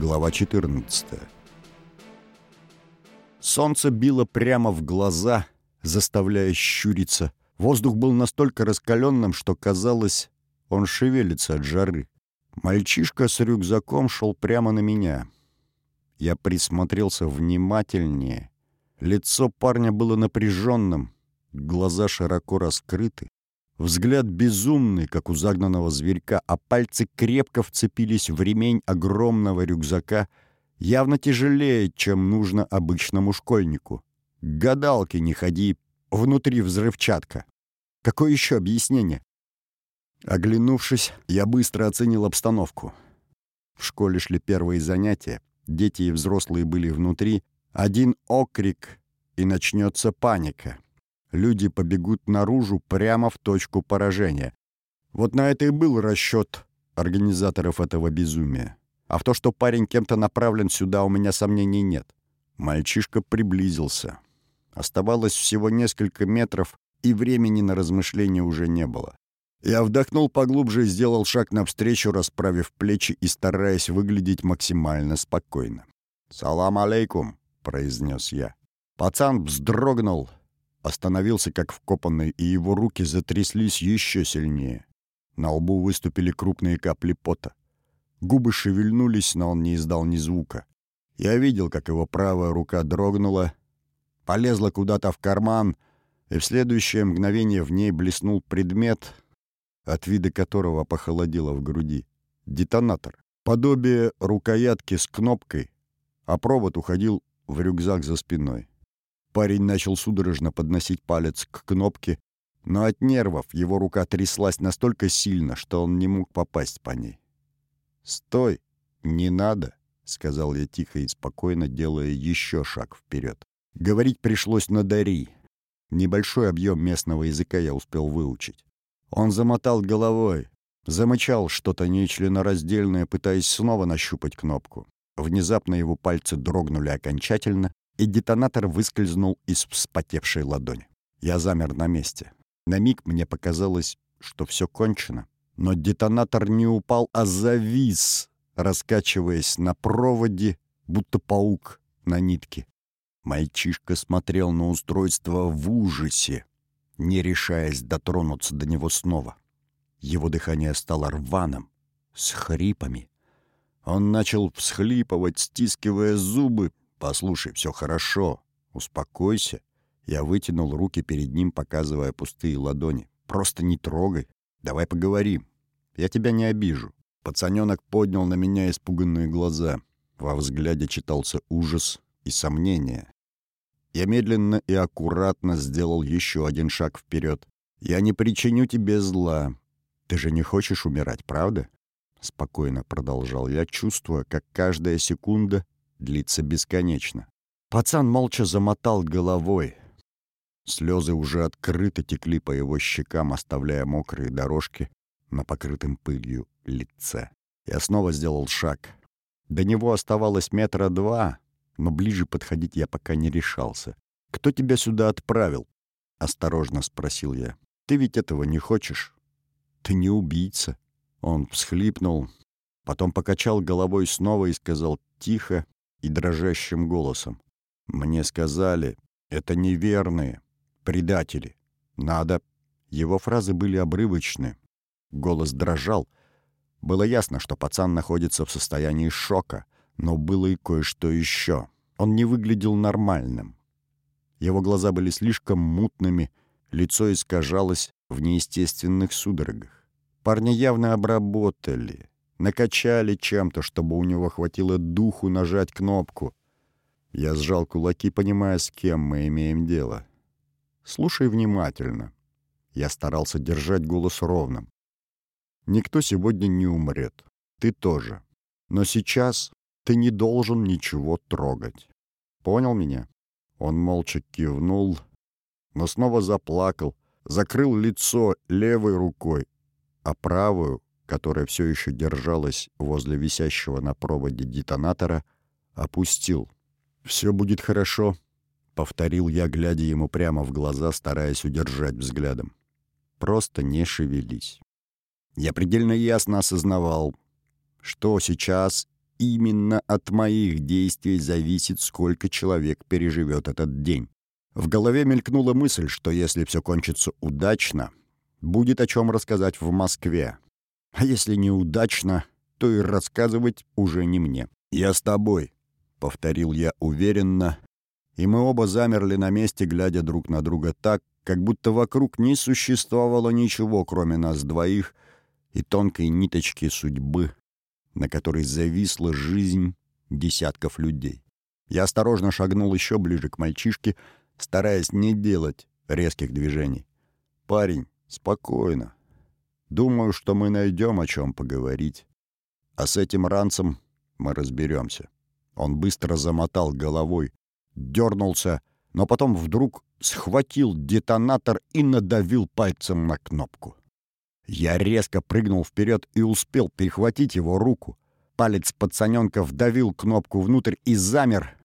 Глава 14. Солнце било прямо в глаза, заставляя щуриться. Воздух был настолько раскаленным, что казалось, он шевелится от жары. Мальчишка с рюкзаком шел прямо на меня. Я присмотрелся внимательнее. Лицо парня было напряженным, глаза широко раскрыты. Взгляд безумный, как у загнанного зверька, а пальцы крепко вцепились в ремень огромного рюкзака, явно тяжелее, чем нужно обычному школьнику. К гадалке не ходи, внутри взрывчатка. Какое еще объяснение? Оглянувшись, я быстро оценил обстановку. В школе шли первые занятия, дети и взрослые были внутри. Один окрик, и начнется паника люди побегут наружу прямо в точку поражения. Вот на это и был расчет организаторов этого безумия. А в то, что парень кем-то направлен сюда, у меня сомнений нет. Мальчишка приблизился. Оставалось всего несколько метров, и времени на размышления уже не было. Я вдохнул поглубже и сделал шаг навстречу, расправив плечи и стараясь выглядеть максимально спокойно. «Салам алейкум», — произнес я. Пацан вздрогнул, остановился как вкопанный, и его руки затряслись еще сильнее. На лбу выступили крупные капли пота. Губы шевельнулись, но он не издал ни звука. Я видел, как его правая рука дрогнула, полезла куда-то в карман, и в следующее мгновение в ней блеснул предмет, от вида которого похолодело в груди. Детонатор. Подобие рукоятки с кнопкой, а провод уходил в рюкзак за спиной. Парень начал судорожно подносить палец к кнопке, но от нервов его рука тряслась настолько сильно, что он не мог попасть по ней. «Стой! Не надо!» — сказал я тихо и спокойно, делая еще шаг вперед. Говорить пришлось на Дари. Небольшой объем местного языка я успел выучить. Он замотал головой, замычал что-то нечленораздельное, пытаясь снова нащупать кнопку. Внезапно его пальцы дрогнули окончательно, и детонатор выскользнул из вспотевшей ладони. Я замер на месте. На миг мне показалось, что все кончено. Но детонатор не упал, а завис, раскачиваясь на проводе, будто паук на нитке. Мальчишка смотрел на устройство в ужасе, не решаясь дотронуться до него снова. Его дыхание стало рваным, с хрипами. Он начал всхлипывать, стискивая зубы, «Послушай, все хорошо. Успокойся». Я вытянул руки перед ним, показывая пустые ладони. «Просто не трогай. Давай поговорим. Я тебя не обижу». Пацаненок поднял на меня испуганные глаза. Во взгляде читался ужас и сомнение. Я медленно и аккуратно сделал еще один шаг вперед. «Я не причиню тебе зла. Ты же не хочешь умирать, правда?» Спокойно продолжал я, чувствуя, как каждая секунда длится бесконечно. Пацан молча замотал головой. Слезы уже открыто текли по его щекам, оставляя мокрые дорожки на покрытым пылью лице. Я снова сделал шаг. До него оставалось метра два, но ближе подходить я пока не решался. «Кто тебя сюда отправил?» — осторожно спросил я. «Ты ведь этого не хочешь? Ты не убийца». Он всхлипнул, потом покачал головой снова и сказал тихо, и дрожащим голосом. «Мне сказали, это неверные, предатели. Надо...» Его фразы были обрывочны. Голос дрожал. Было ясно, что пацан находится в состоянии шока, но было и кое-что еще. Он не выглядел нормальным. Его глаза были слишком мутными, лицо искажалось в неестественных судорогах. Парня явно обработали, накачали чем-то, чтобы у него хватило духу нажать кнопку. Я сжал кулаки, понимая, с кем мы имеем дело. «Слушай внимательно». Я старался держать голос ровным. «Никто сегодня не умрет. Ты тоже. Но сейчас ты не должен ничего трогать. Понял меня?» Он молча кивнул, но снова заплакал, закрыл лицо левой рукой, а правую которая все еще держалась возле висящего на проводе детонатора, опустил. «Все будет хорошо», — повторил я, глядя ему прямо в глаза, стараясь удержать взглядом. «Просто не шевелись». Я предельно ясно осознавал, что сейчас именно от моих действий зависит, сколько человек переживет этот день. В голове мелькнула мысль, что если все кончится удачно, будет о чем рассказать в Москве. А если неудачно, то и рассказывать уже не мне. «Я с тобой», — повторил я уверенно, и мы оба замерли на месте, глядя друг на друга так, как будто вокруг не существовало ничего, кроме нас двоих и тонкой ниточки судьбы, на которой зависла жизнь десятков людей. Я осторожно шагнул еще ближе к мальчишке, стараясь не делать резких движений. «Парень, спокойно. Думаю, что мы найдем о чем поговорить. А с этим ранцем мы разберемся». Он быстро замотал головой, дернулся, но потом вдруг схватил детонатор и надавил пальцем на кнопку. Я резко прыгнул вперед и успел перехватить его руку. Палец пацаненка вдавил кнопку внутрь и замер,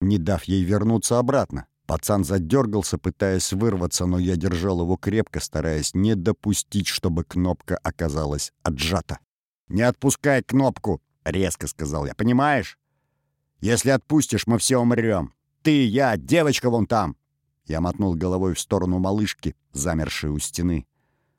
не дав ей вернуться обратно. Пацан задергался, пытаясь вырваться, но я держал его крепко, стараясь не допустить, чтобы кнопка оказалась отжата. «Не отпускай кнопку!» — резко сказал я. «Понимаешь? Если отпустишь, мы все умрем. Ты, я, девочка вон там!» Я мотнул головой в сторону малышки, замершей у стены.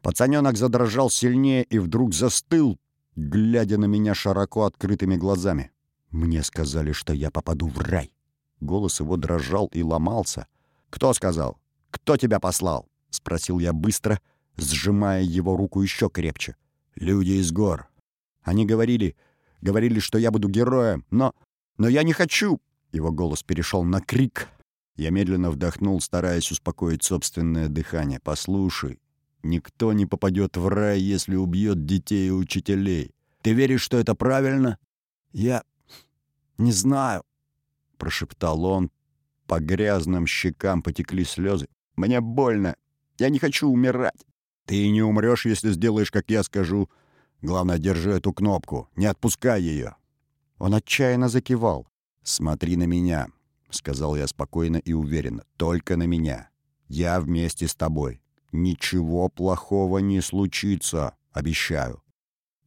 Пацаненок задрожал сильнее и вдруг застыл, глядя на меня широко открытыми глазами. Мне сказали, что я попаду в рай. Голос его дрожал и ломался. «Кто сказал? Кто тебя послал?» — спросил я быстро, сжимая его руку еще крепче. «Люди из гор. Они говорили, говорили, что я буду героем, но... Но я не хочу!» Его голос перешел на крик. Я медленно вдохнул, стараясь успокоить собственное дыхание. «Послушай, никто не попадет в рай, если убьет детей и учителей. Ты веришь, что это правильно?» «Я не знаю», прошептал он. По грязным щекам потекли слезы. «Мне больно. Я не хочу умирать. Ты не умрешь, если сделаешь, как я скажу. Главное, держи эту кнопку. Не отпускай ее». Он отчаянно закивал. «Смотри на меня», — сказал я спокойно и уверенно. «Только на меня. Я вместе с тобой. Ничего плохого не случится, обещаю».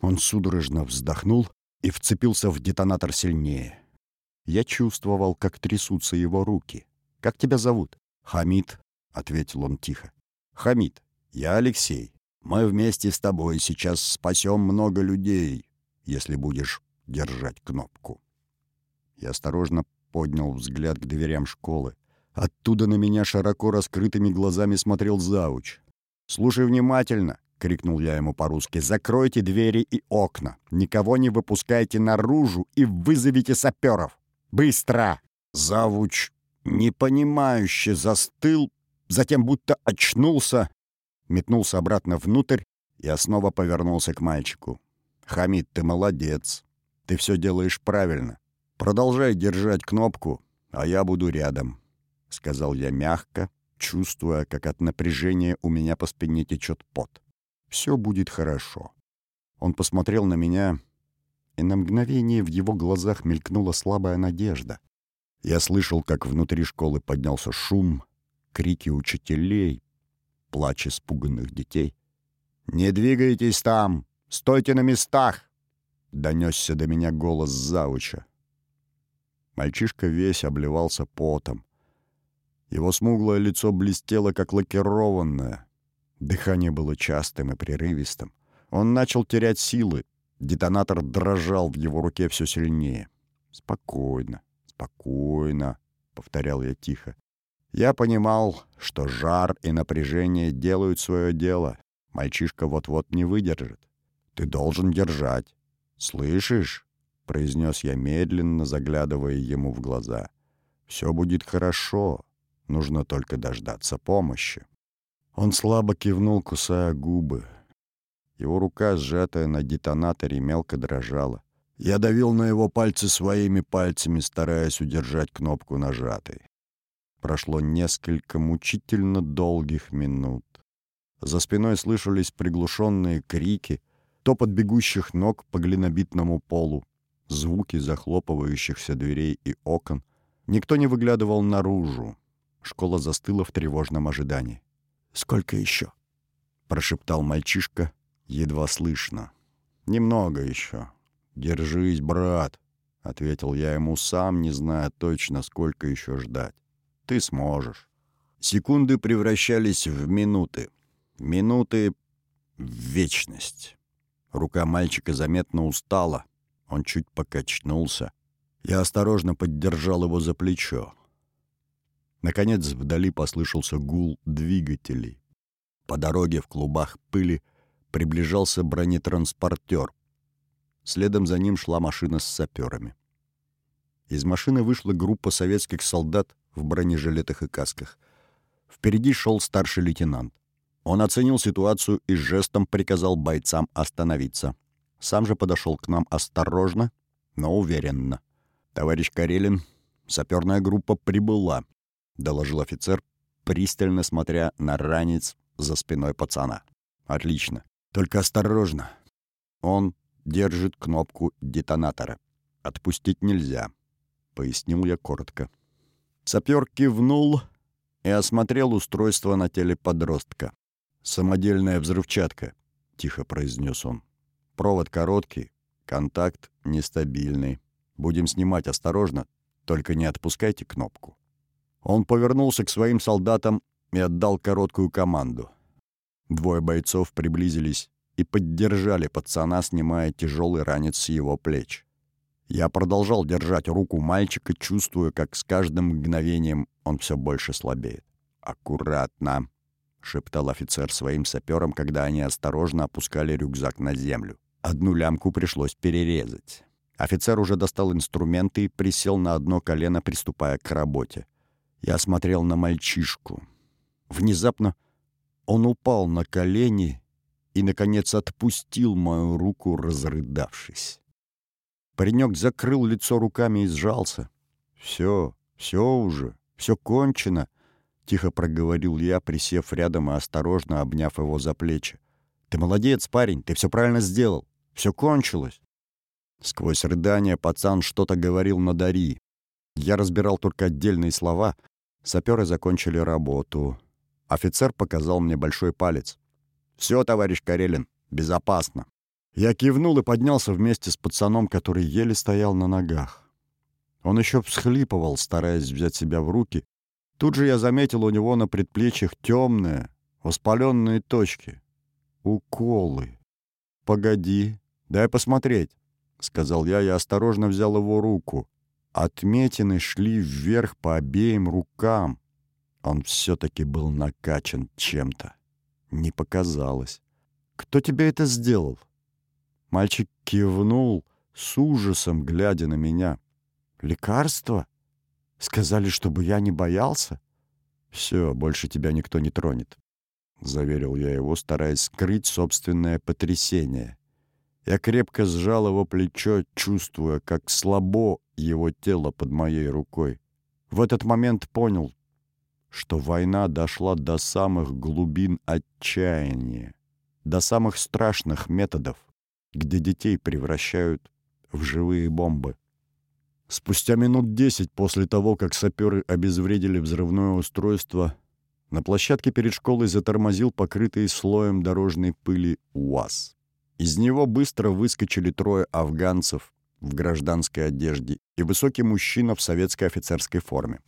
Он судорожно вздохнул и вцепился в детонатор сильнее. Я чувствовал, как трясутся его руки. «Как тебя зовут?» «Хамид», — ответил он тихо. «Хамид, я Алексей. Мы вместе с тобой сейчас спасем много людей, если будешь держать кнопку». Я осторожно поднял взгляд к дверям школы. Оттуда на меня широко раскрытыми глазами смотрел зауч. «Слушай внимательно!» — крикнул я ему по-русски. «Закройте двери и окна, никого не выпускайте наружу и вызовите саперов!» Быстро!» Завуч непонимающе застыл, затем будто очнулся, метнулся обратно внутрь и снова повернулся к мальчику. «Хамид, ты молодец. Ты все делаешь правильно. Продолжай держать кнопку, а я буду рядом», — сказал я мягко, чувствуя, как от напряжения у меня по спине течет пот. «Все будет хорошо». Он посмотрел на меня и на мгновение в его глазах мелькнула слабая надежда. Я слышал, как внутри школы поднялся шум, крики учителей, плач испуганных детей. «Не двигайтесь там! Стойте на местах!» — донесся до меня голос зауча. Мальчишка весь обливался потом. Его смуглое лицо блестело, как лакированное. Дыхание было частым и прерывистым. Он начал терять силы, Детонатор дрожал в его руке все сильнее. «Спокойно, спокойно», — повторял я тихо. Я понимал, что жар и напряжение делают свое дело. Мальчишка вот-вот не выдержит. «Ты должен держать. Слышишь?» — произнес я медленно, заглядывая ему в глаза. «Все будет хорошо. Нужно только дождаться помощи». Он слабо кивнул, кусая губы. Его рука, сжатая на детонаторе, мелко дрожала. Я давил на его пальцы своими пальцами, стараясь удержать кнопку нажатой. Прошло несколько мучительно долгих минут. За спиной слышались приглушенные крики, топот бегущих ног по глинобитному полу, звуки захлопывающихся дверей и окон. Никто не выглядывал наружу. Школа застыла в тревожном ожидании. «Сколько еще?» — прошептал мальчишка, едва слышно. «Немного еще. Держись, брат. ответил я ему сам, не зная точно, сколько еще ждать. Ты сможешь. Секунды превращались в минуты. Минуты — в вечность. Рука мальчика заметно устала. Он чуть покачнулся. Я осторожно поддержал его за плечо. Наконец вдали послышался гул двигателей. По дороге в клубах пыли приближался бронетранспортер. Следом за ним шла машина с саперами. Из машины вышла группа советских солдат в бронежилетах и касках. Впереди шел старший лейтенант. Он оценил ситуацию и жестом приказал бойцам остановиться. Сам же подошел к нам осторожно, но уверенно. «Товарищ Карелин, саперная группа прибыла», — доложил офицер, пристально смотря на ранец за спиной пацана. «Отлично. Только осторожно. Он держит кнопку детонатора. Отпустить нельзя», — пояснил я коротко. Сапер кивнул и осмотрел устройство на теле подростка. «Самодельная взрывчатка», — тихо произнес он. «Провод короткий, контакт нестабильный. Будем снимать осторожно, только не отпускайте кнопку». Он повернулся к своим солдатам и отдал короткую команду. Двое бойцов приблизились и поддержали пацана, снимая тяжелый ранец с его плеч. Я продолжал держать руку мальчика, чувствуя, как с каждым мгновением он все больше слабеет. «Аккуратно!» — шептал офицер своим саперам, когда они осторожно опускали рюкзак на землю. Одну лямку пришлось перерезать. Офицер уже достал инструменты и присел на одно колено, приступая к работе. Я смотрел на мальчишку. Внезапно он упал на колени и, наконец, отпустил мою руку, разрыдавшись. Паренек закрыл лицо руками и сжался. «Все, все уже, все кончено», — тихо проговорил я, присев рядом и осторожно обняв его за плечи. «Ты молодец, парень, ты все правильно сделал. Все кончилось». Сквозь рыдания пацан что-то говорил на Дари. Я разбирал только отдельные слова. Саперы закончили работу. Офицер показал мне большой палец. «Все, товарищ Карелин, безопасно». Я кивнул и поднялся вместе с пацаном, который еле стоял на ногах. Он еще всхлипывал, стараясь взять себя в руки, Тут же я заметил у него на предплечьях темные, воспаленные точки. Уколы. «Погоди, дай посмотреть», — сказал я и осторожно взял его руку. Отметины шли вверх по обеим рукам. Он все-таки был накачан чем-то. Не показалось. «Кто тебе это сделал?» Мальчик кивнул, с ужасом глядя на меня. «Лекарство?» Сказали, чтобы я не боялся? Все, больше тебя никто не тронет. Заверил я его, стараясь скрыть собственное потрясение. Я крепко сжал его плечо, чувствуя, как слабо его тело под моей рукой. В этот момент понял, что война дошла до самых глубин отчаяния, до самых страшных методов, где детей превращают в живые бомбы. Спустя минут десять после того, как саперы обезвредили взрывное устройство, на площадке перед школой затормозил покрытый слоем дорожной пыли УАЗ. Из него быстро выскочили трое афганцев в гражданской одежде и высокий мужчина в советской офицерской форме.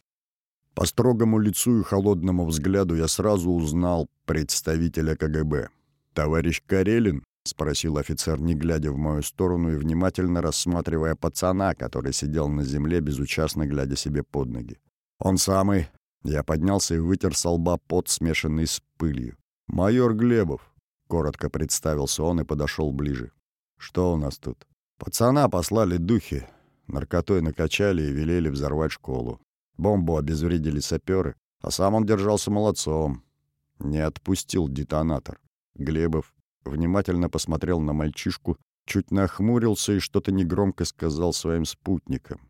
По строгому лицу и холодному взгляду я сразу узнал представителя КГБ. «Товарищ Карелин?» — спросил офицер, не глядя в мою сторону и внимательно рассматривая пацана, который сидел на земле, безучастно глядя себе под ноги. «Он самый». Я поднялся и вытер со лба пот, смешанный с пылью. «Майор Глебов», — коротко представился он и подошел ближе. «Что у нас тут?» «Пацана послали духи. Наркотой накачали и велели взорвать школу. Бомбу обезвредили саперы, а сам он держался молодцом. Не отпустил детонатор. Глебов внимательно посмотрел на мальчишку, чуть нахмурился и что-то негромко сказал своим спутникам.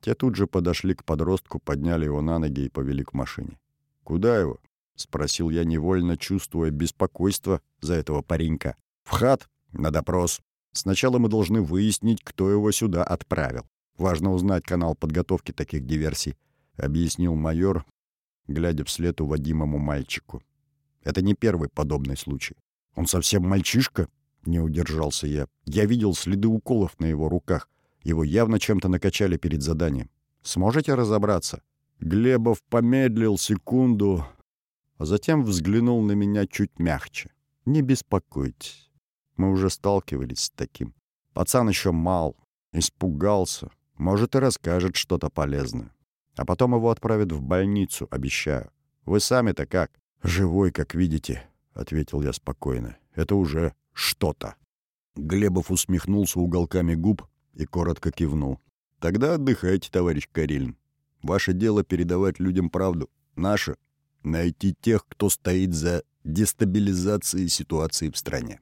Те тут же подошли к подростку, подняли его на ноги и повели к машине. «Куда его?» — спросил я, невольно чувствуя беспокойство за этого паренька. «В хат? На допрос. Сначала мы должны выяснить, кто его сюда отправил. Важно узнать канал подготовки таких диверсий», — объяснил майор, глядя вслед уводимому мальчику. «Это не первый подобный случай. Он совсем мальчишка?» — не удержался я. Я видел следы уколов на его руках. Его явно чем-то накачали перед заданием. Сможете разобраться?» Глебов помедлил секунду, а затем взглянул на меня чуть мягче. «Не беспокойтесь. Мы уже сталкивались с таким. Пацан еще мал, испугался. Может, и расскажет что-то полезное. А потом его отправят в больницу, обещаю. Вы сами-то как?» «Живой, как видите», — ответил я спокойно. «Это уже что-то». Глебов усмехнулся уголками губ и коротко кивнул. «Тогда отдыхайте, товарищ Карелин. Ваше дело передавать людям правду. Наше — найти тех, кто стоит за дестабилизацией ситуации в стране».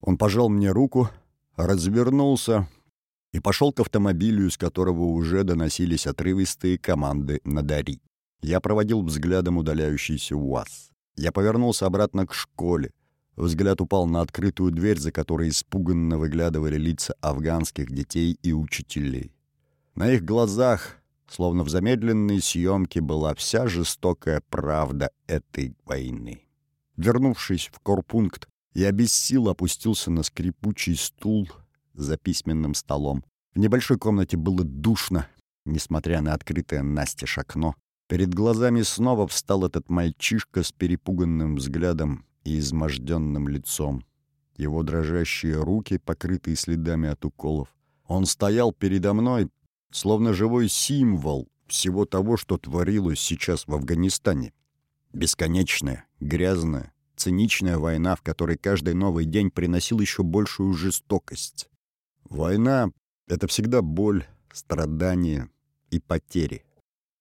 Он пожал мне руку, развернулся и пошел к автомобилю, из которого уже доносились отрывистые команды на Дари. Я проводил взглядом удаляющийся УАЗ. Я повернулся обратно к школе. Взгляд упал на открытую дверь, за которой испуганно выглядывали лица афганских детей и учителей. На их глазах, словно в замедленной съемке, была вся жестокая правда этой войны. Вернувшись в корпункт, я без сил опустился на скрипучий стул за письменным столом. В небольшой комнате было душно, несмотря на открытое настежь окно. Перед глазами снова встал этот мальчишка с перепуганным взглядом и изможденным лицом. Его дрожащие руки, покрытые следами от уколов. Он стоял передо мной, словно живой символ всего того, что творилось сейчас в Афганистане. Бесконечная, грязная, циничная война, в которой каждый новый день приносил еще большую жестокость. Война — это всегда боль, страдания и потери.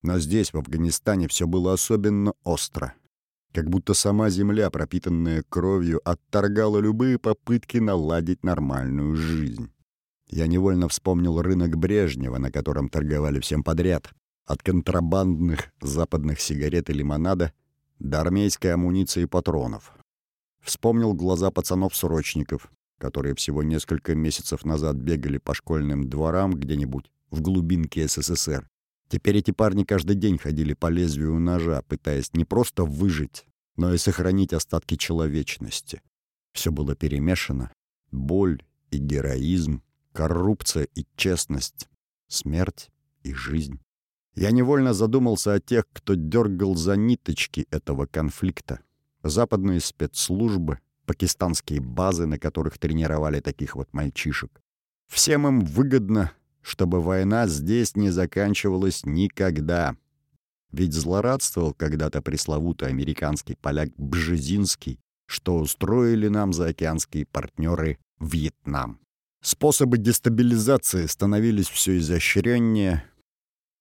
Но здесь, в Афганистане, все было особенно остро. Как будто сама земля, пропитанная кровью, отторгала любые попытки наладить нормальную жизнь. Я невольно вспомнил рынок Брежнева, на котором торговали всем подряд. От контрабандных западных сигарет и лимонада до армейской амуниции и патронов. Вспомнил глаза пацанов-срочников, которые всего несколько месяцев назад бегали по школьным дворам где-нибудь в глубинке СССР. Теперь эти парни каждый день ходили по лезвию ножа, пытаясь не просто выжить, но и сохранить остатки человечности. Все было перемешано. Боль и героизм, коррупция и честность, смерть и жизнь. Я невольно задумался о тех, кто дергал за ниточки этого конфликта. Западные спецслужбы, пакистанские базы, на которых тренировали таких вот мальчишек. Всем им выгодно, чтобы война здесь не заканчивалась никогда. Ведь злорадствовал когда-то пресловутый американский поляк Бжезинский, что устроили нам заокеанские партнеры Вьетнам. Способы дестабилизации становились все изощреннее,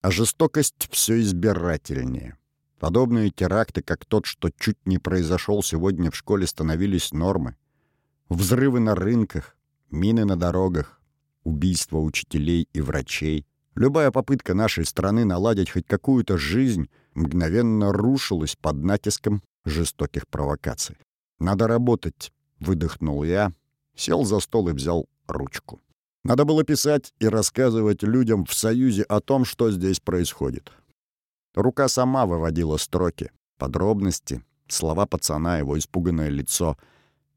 а жестокость все избирательнее. Подобные теракты, как тот, что чуть не произошел сегодня в школе, становились нормой. Взрывы на рынках, мины на дорогах, убийства учителей и врачей. Любая попытка нашей страны наладить хоть какую-то жизнь мгновенно рушилась под натиском жестоких провокаций. «Надо работать», — выдохнул я, сел за стол и взял ручку. Надо было писать и рассказывать людям в Союзе о том, что здесь происходит. Рука сама выводила строки, подробности, слова пацана, его испуганное лицо,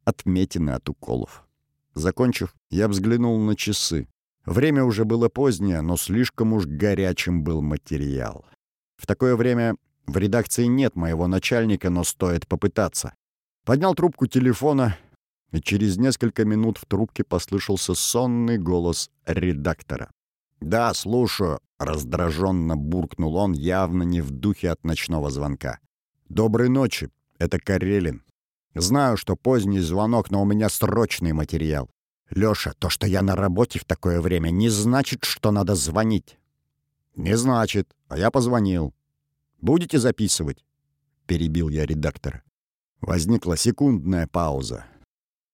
отметины от уколов. Закончив, я взглянул на часы. Время уже было позднее, но слишком уж горячим был материал. В такое время в редакции нет моего начальника, но стоит попытаться. Поднял трубку телефона и через несколько минут в трубке послышался сонный голос редактора. «Да, слушаю», — раздраженно буркнул он, явно не в духе от ночного звонка. «Доброй ночи, это Карелин. Знаю, что поздний звонок, но у меня срочный материал. Лёша, то, что я на работе в такое время, не значит, что надо звонить». «Не значит, а я позвонил. Будете записывать?» — перебил я редактора. Возникла секундная пауза.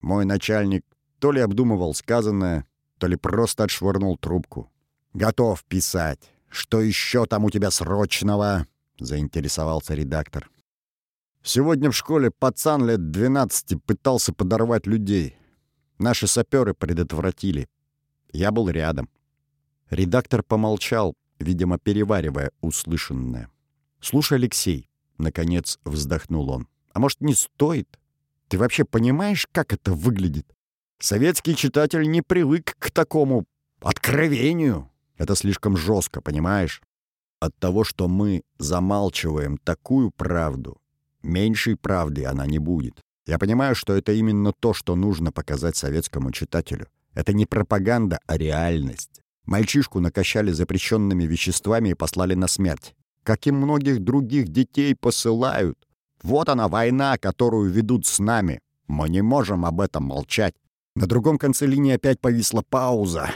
Мой начальник то ли обдумывал сказанное, то ли просто отшвырнул трубку. «Готов писать. Что еще там у тебя срочного?» — заинтересовался редактор. «Сегодня в школе пацан лет 12 пытался подорвать людей. Наши саперы предотвратили. Я был рядом». Редактор помолчал, видимо, переваривая услышанное. «Слушай, Алексей», — наконец вздохнул он, — «а может, не стоит?» Ты вообще понимаешь, как это выглядит? Советский читатель не привык к такому Откровению. Это слишком жестко, понимаешь? От того, что мы замалчиваем такую правду, меньшей правды она не будет. Я понимаю, что это именно то, что нужно показать советскому читателю. Это не пропаганда, а реальность. Мальчишку накачали запрещенными веществами и послали на смерть. Как и многих других детей посылают. Вот она, война, которую ведут с нами. Мы не можем об этом молчать. На другом конце линии опять повисла пауза.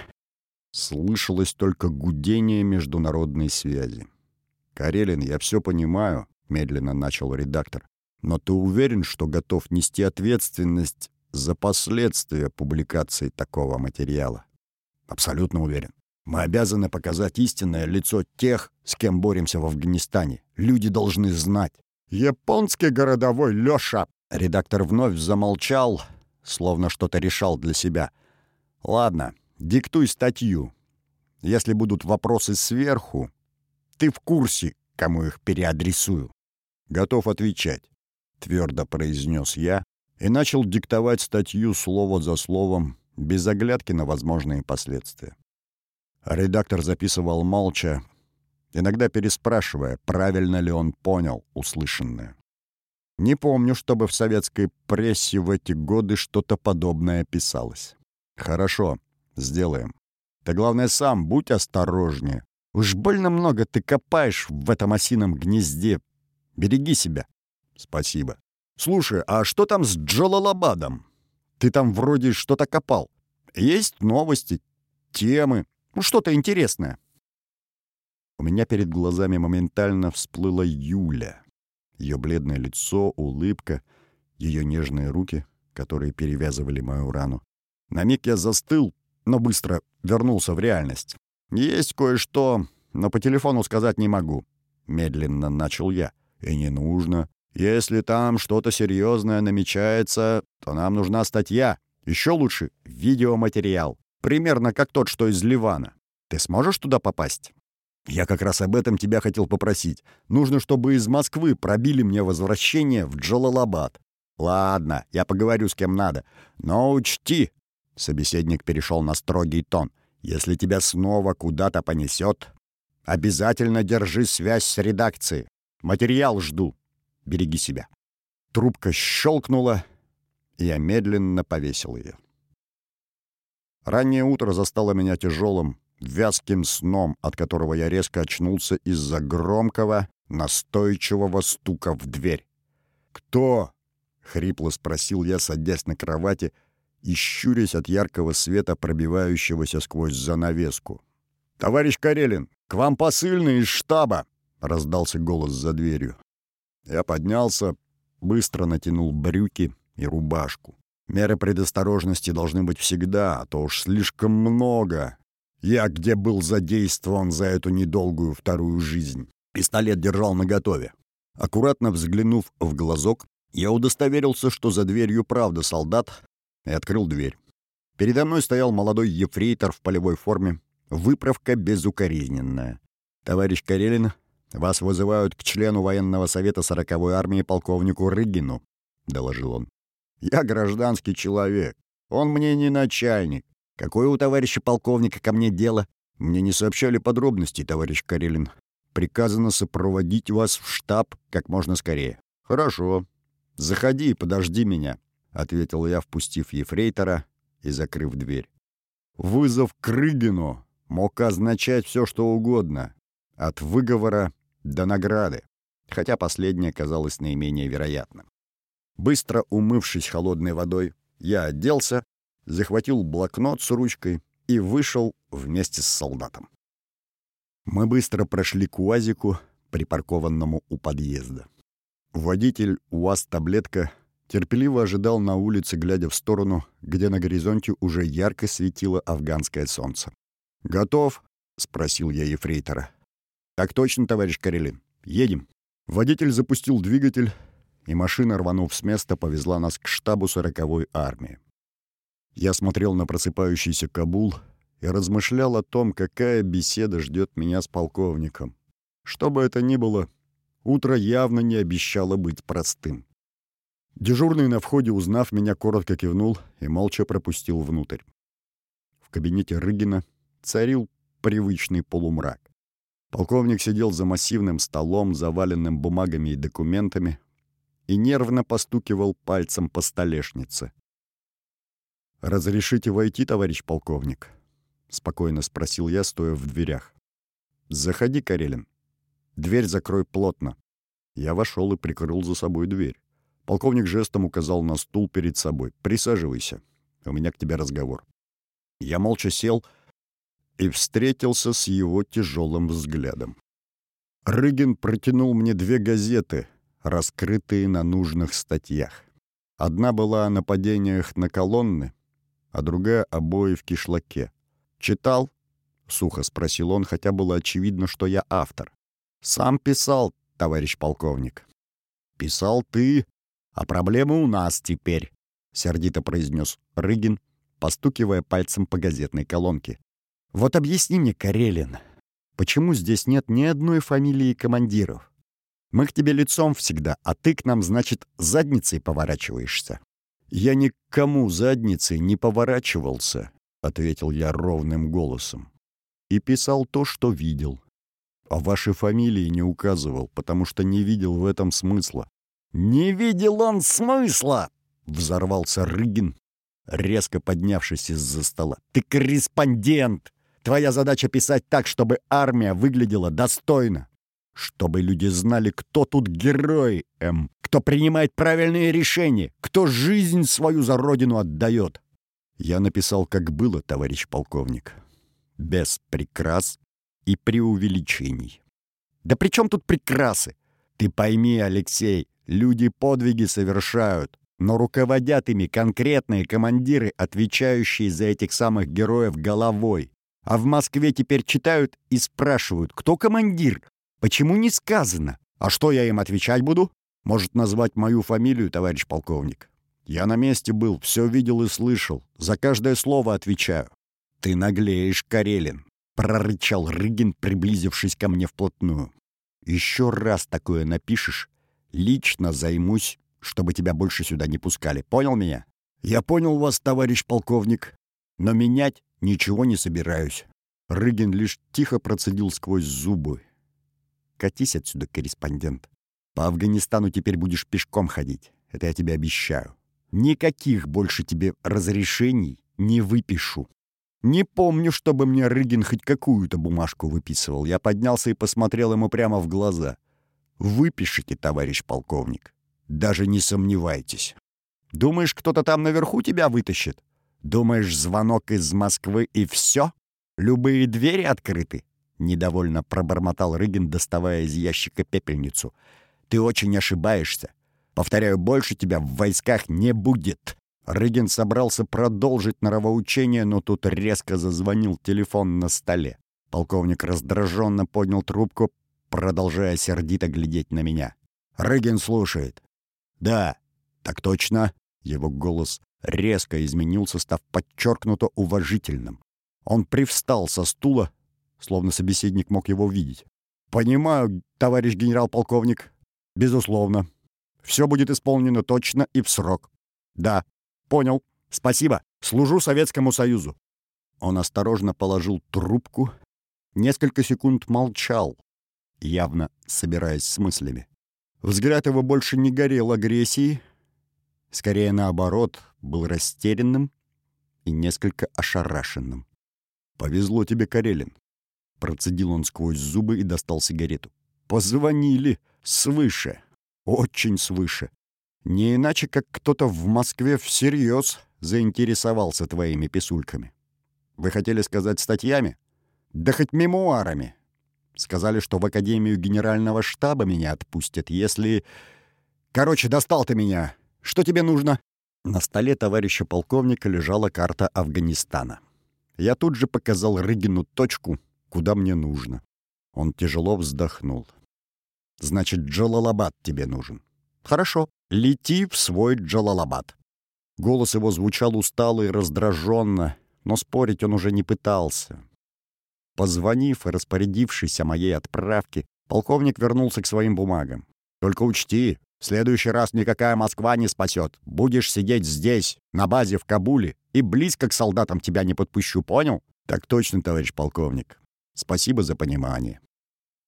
Слышалось только гудение международной связи. «Карелин, я все понимаю», — медленно начал редактор. «Но ты уверен, что готов нести ответственность за последствия публикации такого материала?» «Абсолютно уверен. Мы обязаны показать истинное лицо тех, с кем боремся в Афганистане. Люди должны знать. «Японский городовой Лёша!» Редактор вновь замолчал, словно что-то решал для себя. «Ладно, диктуй статью. Если будут вопросы сверху, ты в курсе, кому их переадресую». «Готов отвечать», — твердо произнес я и начал диктовать статью слово за словом, без оглядки на возможные последствия. Редактор записывал молча, иногда переспрашивая, правильно ли он понял услышанное. Не помню, чтобы в советской прессе в эти годы что-то подобное писалось. Хорошо, сделаем. Ты, главное, сам будь осторожнее. Уж больно много ты копаешь в этом осином гнезде. Береги себя. Спасибо. Слушай, а что там с Джалалабадом? Ты там вроде что-то копал. Есть новости, темы, ну что-то интересное. У меня перед глазами моментально всплыла Юля. Ее бледное лицо, улыбка, ее нежные руки, которые перевязывали мою рану. На миг я застыл, но быстро вернулся в реальность. «Есть кое-что, но по телефону сказать не могу», — медленно начал я. «И не нужно. Если там что-то серьезное намечается, то нам нужна статья. Еще лучше — видеоматериал. Примерно как тот, что из Ливана. Ты сможешь туда попасть?» Я как раз об этом тебя хотел попросить. Нужно, чтобы из Москвы пробили мне возвращение в Джалалабад. Ладно, я поговорю с кем надо. Но учти, собеседник перешел на строгий тон. Если тебя снова куда-то понесет, обязательно держи связь с редакцией. Материал жду. Береги себя. Трубка щелкнула, и я медленно повесил ее. Раннее утро застало меня тяжелым, вязким сном, от которого я резко очнулся из-за громкого, настойчивого стука в дверь. «Кто?» — хрипло спросил я, садясь на кровати и щурясь от яркого света, пробивающегося сквозь занавеску. «Товарищ Карелин, к вам посыльный из штаба!» — раздался голос за дверью. Я поднялся, быстро натянул брюки и рубашку. Меры предосторожности должны быть всегда, а то уж слишком много я где был задействован за эту недолгую вторую жизнь. Пистолет держал наготове. Аккуратно взглянув в глазок, я удостоверился, что за дверью правда солдат, и открыл дверь. Передо мной стоял молодой ефрейтор в полевой форме, выправка безукоризненная. «Товарищ Карелин, вас вызывают к члену военного совета сороковой армии полковнику Рыгину», — доложил он. «Я гражданский человек. Он мне не начальник. Какое у товарища полковника ко мне дело? Мне не сообщали подробностей, товарищ Карелин. Приказано сопроводить вас в штаб как можно скорее. Хорошо. Заходи и подожди меня, ответил я, впустив ефрейтора и закрыв дверь. Вызов к Рыгину мог означать все, что угодно, от выговора до награды, хотя последнее казалось наименее вероятным. Быстро умывшись холодной водой, я оделся захватил блокнот с ручкой и вышел вместе с солдатом. Мы быстро прошли к УАЗику, припаркованному у подъезда. Водитель УАЗ-таблетка терпеливо ожидал на улице, глядя в сторону, где на горизонте уже ярко светило афганское солнце. «Готов?» — спросил я ефрейтора. «Так точно, товарищ Карелин. Едем». Водитель запустил двигатель, и машина, рванув с места, повезла нас к штабу сороковой армии. Я смотрел на просыпающийся Кабул и размышлял о том, какая беседа ждет меня с полковником. Что бы это ни было, утро явно не обещало быть простым. Дежурный на входе, узнав меня, коротко кивнул и молча пропустил внутрь. В кабинете Рыгина царил привычный полумрак. Полковник сидел за массивным столом, заваленным бумагами и документами, и нервно постукивал пальцем по столешнице. «Разрешите войти, товарищ полковник?» — спокойно спросил я, стоя в дверях. «Заходи, Карелин. Дверь закрой плотно». Я вошел и прикрыл за собой дверь. Полковник жестом указал на стул перед собой. «Присаживайся. У меня к тебе разговор». Я молча сел и встретился с его тяжелым взглядом. Рыгин протянул мне две газеты, раскрытые на нужных статьях. Одна была о нападениях на колонны, а другая — о бое в кишлаке. «Читал?» — сухо спросил он, хотя было очевидно, что я автор. «Сам писал, товарищ полковник». «Писал ты, а проблемы у нас теперь», — сердито произнес Рыгин, постукивая пальцем по газетной колонке. «Вот объясни мне, Карелин, почему здесь нет ни одной фамилии командиров? Мы к тебе лицом всегда, а ты к нам, значит, задницей поворачиваешься». «Я ни к кому задницей не поворачивался», — ответил я ровным голосом. «И писал то, что видел. А вашей фамилии не указывал, потому что не видел в этом смысла». «Не видел он смысла!» — взорвался Рыгин, резко поднявшись из-за стола. «Ты корреспондент! Твоя задача писать так, чтобы армия выглядела достойно. Чтобы люди знали, кто тут герой, М, кто принимает правильные решения, кто жизнь свою за родину отдает. Я написал, как было, товарищ полковник. Без прикрас и преувеличений. Да при чем тут прикрасы? Ты пойми, Алексей, люди подвиги совершают, но руководят ими конкретные командиры, отвечающие за этих самых героев головой. А в Москве теперь читают и спрашивают, кто командир, Почему не сказано? А что я им отвечать буду? Может, назвать мою фамилию, товарищ полковник? Я на месте был, все видел и слышал. За каждое слово отвечаю. Ты наглеешь, Карелин, прорычал Рыгин, приблизившись ко мне вплотную. Еще раз такое напишешь, лично займусь, чтобы тебя больше сюда не пускали. Понял меня? Я понял вас, товарищ полковник, но менять ничего не собираюсь. Рыгин лишь тихо процедил сквозь зубы. Катись отсюда, корреспондент. По Афганистану теперь будешь пешком ходить. Это я тебе обещаю. Никаких больше тебе разрешений не выпишу. Не помню, чтобы мне Рыгин хоть какую-то бумажку выписывал. Я поднялся и посмотрел ему прямо в глаза. Выпишите, товарищ полковник. Даже не сомневайтесь. Думаешь, кто-то там наверху тебя вытащит? Думаешь, звонок из Москвы и все? Любые двери открыты? Недовольно пробормотал Рыгин, доставая из ящика пепельницу. «Ты очень ошибаешься. Повторяю, больше тебя в войсках не будет». Рыгин собрался продолжить норовоучение, но тут резко зазвонил телефон на столе. Полковник раздраженно поднял трубку, продолжая сердито глядеть на меня. «Рыгин слушает». «Да, так точно». Его голос резко изменился, став подчеркнуто уважительным. Он привстал со стула, словно собеседник мог его видеть. «Понимаю, товарищ генерал-полковник. Безусловно. Все будет исполнено точно и в срок. Да, понял. Спасибо. Служу Советскому Союзу». Он осторожно положил трубку, несколько секунд молчал, явно собираясь с мыслями. Взгляд его больше не горел агрессией, скорее наоборот, был растерянным и несколько ошарашенным. «Повезло тебе, Карелин. Процедил он сквозь зубы и достал сигарету. «Позвонили! Свыше! Очень свыше! Не иначе, как кто-то в Москве всерьез заинтересовался твоими писульками. Вы хотели сказать статьями? Да хоть мемуарами. Сказали, что в Академию Генерального штаба меня отпустят, если... Короче, достал ты меня. Что тебе нужно?» На столе товарища полковника лежала карта Афганистана. Я тут же показал Рыгину точку, куда мне нужно. Он тяжело вздохнул. «Значит, Джалалабад тебе нужен». «Хорошо, лети в свой Джалалабад». Голос его звучал устало и раздраженно, но спорить он уже не пытался. Позвонив и распорядившись о моей отправке, полковник вернулся к своим бумагам. «Только учти, в следующий раз никакая Москва не спасет. Будешь сидеть здесь, на базе в Кабуле, и близко к солдатам тебя не подпущу, понял? «Так точно, товарищ полковник. Спасибо за понимание».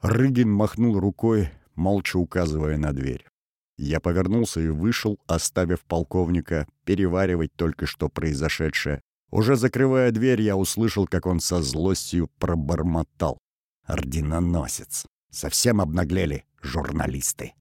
Рыгин махнул рукой, молча указывая на дверь. Я повернулся и вышел, оставив полковника переваривать только что произошедшее. Уже закрывая дверь, я услышал, как он со злостью пробормотал. «Орденоносец! Совсем обнаглели журналисты!»